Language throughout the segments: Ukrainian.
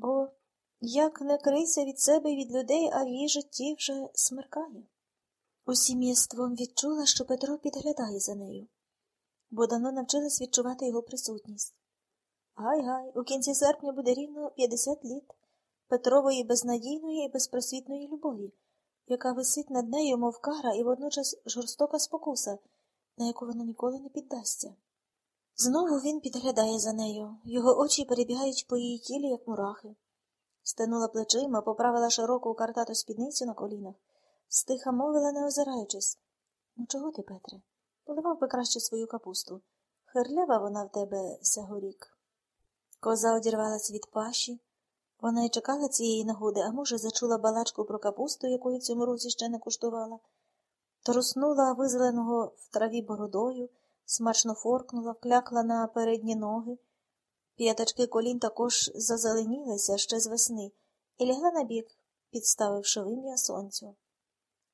бо як не крийся від себе і від людей, а в її житті вже смеркає. Усім єством відчула, що Петро підглядає за нею, бо давно навчилась відчувати його присутність. Гай гай, у кінці серпня буде рівно 50 літ Петрової безнадійної і безпросвітної любові, яка висить над нею, мов кара, і водночас жорстока спокуса, на яку вона ніколи не піддасться. Знову він підглядає за нею, його очі перебігають по її тілі, як мурахи. Стенула плечима, поправила широку картату спідницю на колінах, стиха мовила, не озираючись. Ну, чого ти, Петре? Поливав би краще свою капусту. Хирлява вона в тебе сегорік. Коза одірвалась від паші. Вона й чекала цієї нагоди, а може, зачула балачку про капусту, якої цьому році ще не куштувала, труснула визеленого в траві бородою, смачно форкнула, вклякла на передні ноги. П'ятачки колін також зазеленілися ще з весни і лягла на бік, підставивши вим'я сонцю.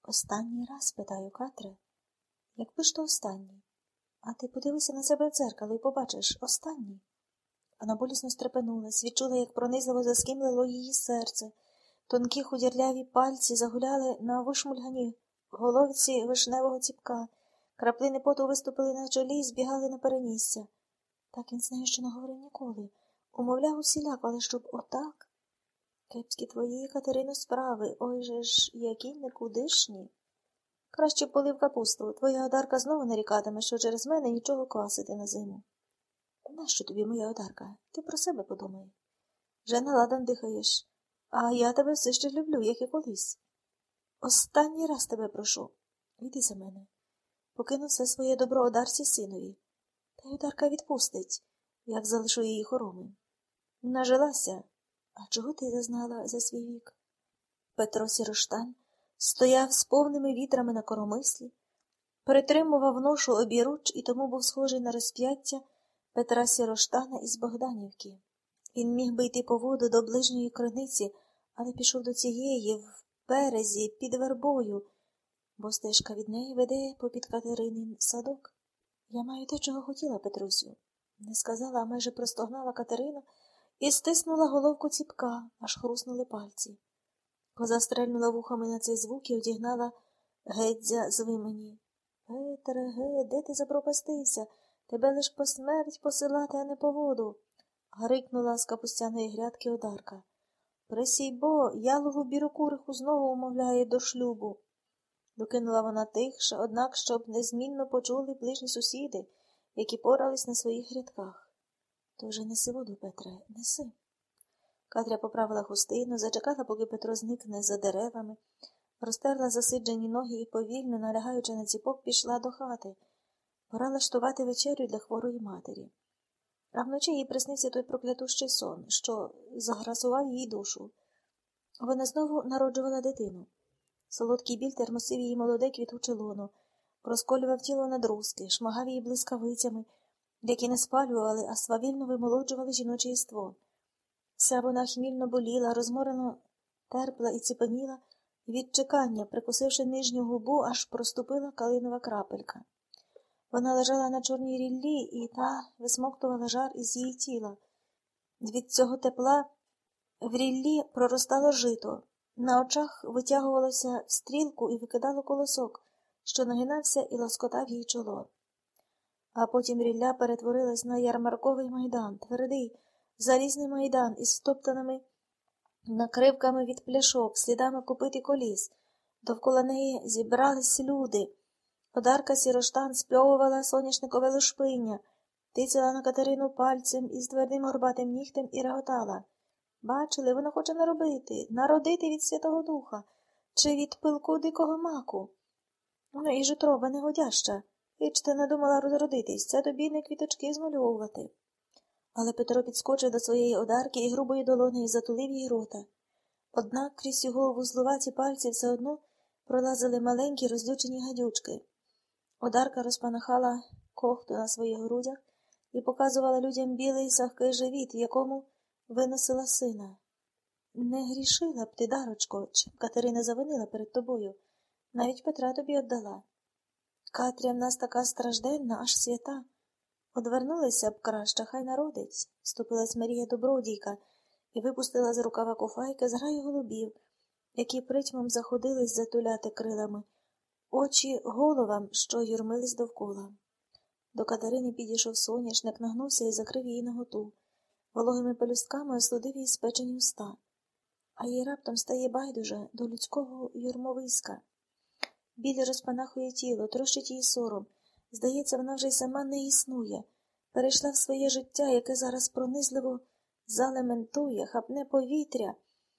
Останній раз, питаю, Катре, якби ж то останній? А ти подивися на себе в дзеркало і побачиш останній. Вона болісно стрепенулась, відчула, як пронизливо заскимлило її серце. Тонкі худірляві пальці загуляли на вишмульганій головці вишневого ціпка, краплини поту виступили на чолі і збігали на перенісся. Так він з нею ще не говорив ніколи. Умовляв усіляко, але щоб отак. Кепські твої, Катерино, справи, ой же ж, які никудишні. Краще полив капусту. Твоя одарка знову нарікатиме, що через мене нічого квасити на зиму. Нащо тобі моя одарка? Ти про себе подумай. Вже наладан дихаєш, а я тебе все ще люблю, як і колись. Останній раз тебе прошу. Йди за мене. Покину все своє добро одарці синові. Та й одарка відпустить, як залишу її хороми. Нажилася. А чого ти зазнала за свій вік? Петро Сіроштан стояв з повними вітрами на коромислі, перетримував ношу обіруч і тому був схожий на розп'яття. Петра Сіроштана із Богданівки. Він міг би йти по воду до ближньої криниці, але пішов до цієї, в березі, під вербою, бо стежка від неї веде попід Катеринин садок. Я маю те, чого хотіла, Петрусю. Не сказала, а майже простогнала Катерина і стиснула головку ціпка, аж хруснули пальці. Коза стрельнула вухами на цей звук і одігнала гедзя з вимені. Петре, ге, де ти запропастився? Тебе лиш по смерть посилати, а не по воду. грикнула з капустяної грядки одарка. Присій бо, ялову бірокуриху знову умовляє до шлюбу. Докинула вона тихше, однак, щоб незмінно почули ближні сусіди, які порались на своїх грядках. То вже неси воду, Петре, неси. Катря поправила хустину, зачекала, поки Петро зникне за деревами, розтерла засиджені ноги і повільно, налягаючи на ціпок, пішла до хати. Пора лаштувати вечерю для хворої матері. А вночі їй приснився той проклятущий сон, що заграсував її душу. Вона знову народжувала дитину. Солодкий біль термосив її молоде квітуче лоно, розколював тіло на друзки, шмагав її блискавицями, які не спалювали, а свавільно вимолоджували жіноче єство. Вся вона хмільно боліла, розморено терпла і ціпаніла, від чекання, прикусивши нижню губу, аж проступила калинова крапелька. Вона лежала на чорній ріллі, і та висмоктувала жар із її тіла. Від цього тепла в ріллі проростало жито, на очах витягувалося стрілку і викидало колосок, що нагинався і лоскотав їй чоло. А потім рілля перетворилась на ярмарковий майдан, твердий, залізний майдан із стоптаними накривками від пляшок, слідами копит і коліс. Довкола неї зібрались люди. Одарка сіроштан спльовувала соняшникове лушпиння, тицяла на Катерину пальцем із твердим горбатим нігтем і реготала. Бачили, вона хоче наробити, народити від Святого Духа чи від пилку дикого маку. Ну і житроба негодяща. Ічте не думала розродитись, це тобі не квіточки змальовувати. Але Петро підскочив до своєї одарки і грубої долонею затулив їй рота. Однак крізь його вузлуваті пальці все одно пролазили маленькі розлючені гадючки. Одарка розпанахала кохту на своїх грудях і показувала людям білий сахкий живіт, в якому виносила сина. Не грішила б ти, дарочко, чим Катерина завинила перед тобою, навіть Петра тобі віддала. Катря в нас така стражденна, аж свята. Одвернулися б краще, хай народить, ступилась Марія Добродійка і випустила з рукава куфайки зграю голубів, які притьмом заходились затуляти крилами, очі головам, що юрмились довкола. До Катерини підійшов соняшник, нагнувся і закрив її наготу. Вологими пелюстками осудив її спечені уста, а їй раптом стає байдуже до людського юрмовиська. Біль розпанахує тіло, трощить її сором. Здається, вона вже й сама не існує, перейшла в своє життя, яке зараз пронизливо залементує, хапне повітря.